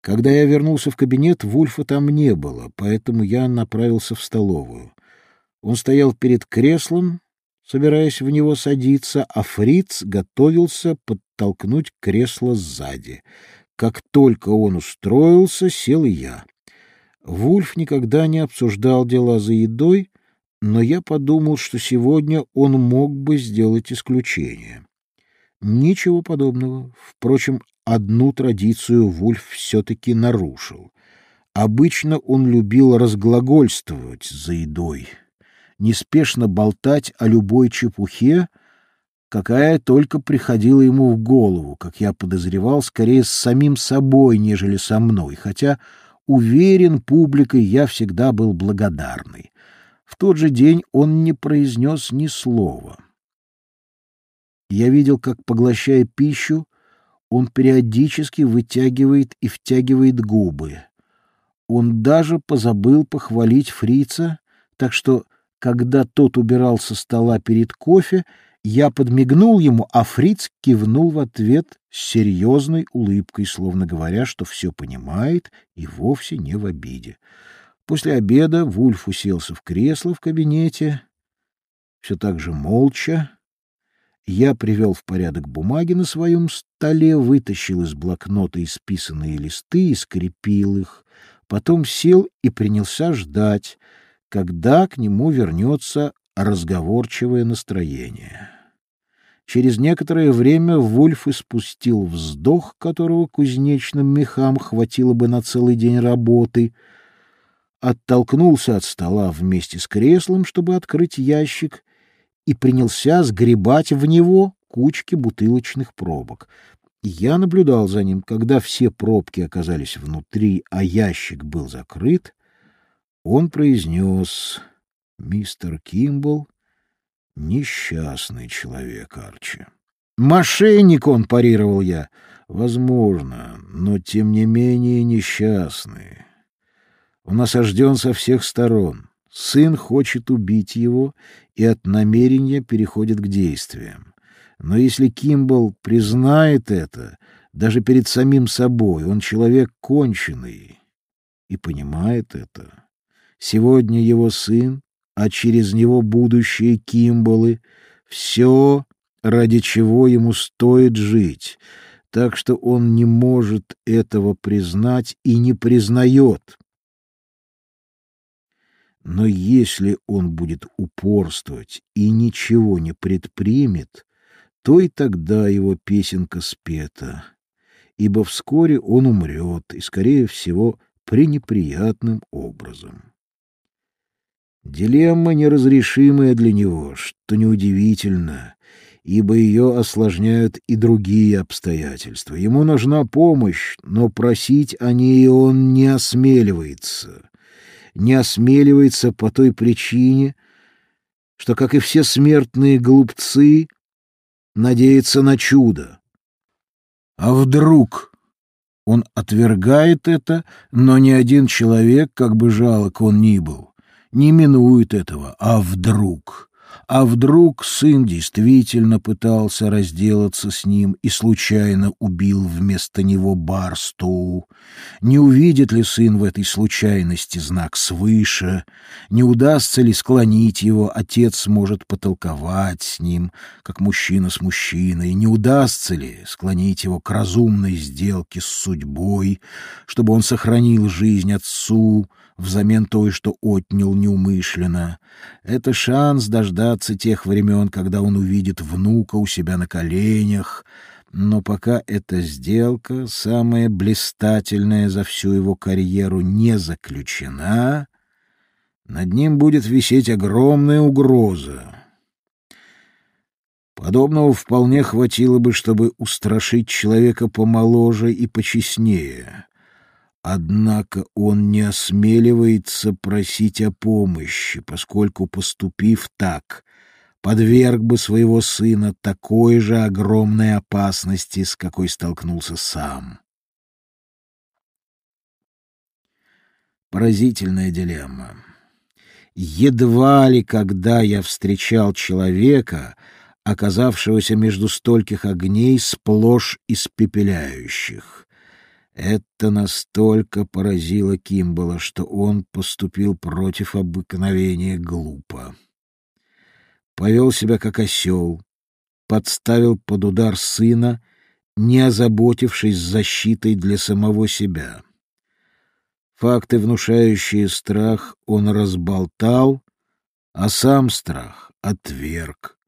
Когда я вернулся в кабинет, Вульфа там не было, поэтому я направился в столовую. Он стоял перед креслом, собираясь в него садиться, а Фриц готовился подтолкнуть кресло сзади. Как только он устроился, сел и я. Вульф никогда не обсуждал дела за едой, но я подумал, что сегодня он мог бы сделать исключение. Ничего подобного. Впрочем, одну традицию Вульф все-таки нарушил. Обычно он любил разглагольствовать за едой, неспешно болтать о любой чепухе, какая только приходила ему в голову, как я подозревал, скорее с самим собой, нежели со мной, хотя, уверен, публикой я всегда был благодарный. В тот же день он не произнес ни слова. Я видел, как, поглощая пищу, он периодически вытягивает и втягивает губы. Он даже позабыл похвалить фрица, так что, когда тот убирал со стола перед кофе, я подмигнул ему, а фриц кивнул в ответ с серьезной улыбкой, словно говоря, что все понимает и вовсе не в обиде. После обеда Вульф уселся в кресло в кабинете, все так же молча, я привел в порядок бумаги на своем столе, вытащил из блокнота исписанные листы и скрепил их, потом сел и принялся ждать, когда к нему вернется разговорчивое настроение. Через некоторое время Вульф испустил вздох, которого кузнечным мехам хватило бы на целый день работы, оттолкнулся от стола вместе с креслом, чтобы открыть ящик, и принялся сгребать в него кучки бутылочных пробок. Я наблюдал за ним, когда все пробки оказались внутри, а ящик был закрыт. Он произнес, «Мистер Кимбл — несчастный человек, Арчи». «Мошенник он!» — парировал я. «Возможно, но тем не менее несчастный. Он осажден со всех сторон. Сын хочет убить его и от намерения переходит к действиям. Но если Кимбл признает это, даже перед самим собой, он человек конченый и понимает это. Сегодня его сын, а через него будущие Кимбалы — все, ради чего ему стоит жить, так что он не может этого признать и не признает. Но если он будет упорствовать и ничего не предпримет, то и тогда его песенка спета, ибо вскоре он умрет, и, скорее всего, пренеприятным образом. Дилемма неразрешимая для него, что неудивительно, ибо ее осложняют и другие обстоятельства. Ему нужна помощь, но просить о ней он не осмеливается не осмеливается по той причине, что, как и все смертные глупцы, надеется на чудо. А вдруг он отвергает это, но ни один человек, как бы жалок он ни был, не минует этого, а вдруг... А вдруг сын действительно пытался разделаться с ним и случайно убил вместо него Барстоу? Не увидит ли сын в этой случайности знак свыше? Не удастся ли склонить его, отец может потолковать с ним, как мужчина с мужчиной? Не удастся ли склонить его к разумной сделке с судьбой, чтобы он сохранил жизнь отцу, взамен той, что отнял неумышленно. Это шанс дождаться тех времен, когда он увидит внука у себя на коленях. Но пока эта сделка, самая блистательная за всю его карьеру, не заключена, над ним будет висеть огромная угроза. Подобного вполне хватило бы, чтобы устрашить человека помоложе и почестнее. Однако он не осмеливается просить о помощи, поскольку, поступив так, подверг бы своего сына такой же огромной опасности, с какой столкнулся сам. Поразительная дилемма. Едва ли когда я встречал человека, оказавшегося между стольких огней сплошь испепеляющих. Это настолько поразило Кимбала, что он поступил против обыкновения глупо. Повел себя как осел, подставил под удар сына, не озаботившись защитой для самого себя. Факты, внушающие страх, он разболтал, а сам страх отверг.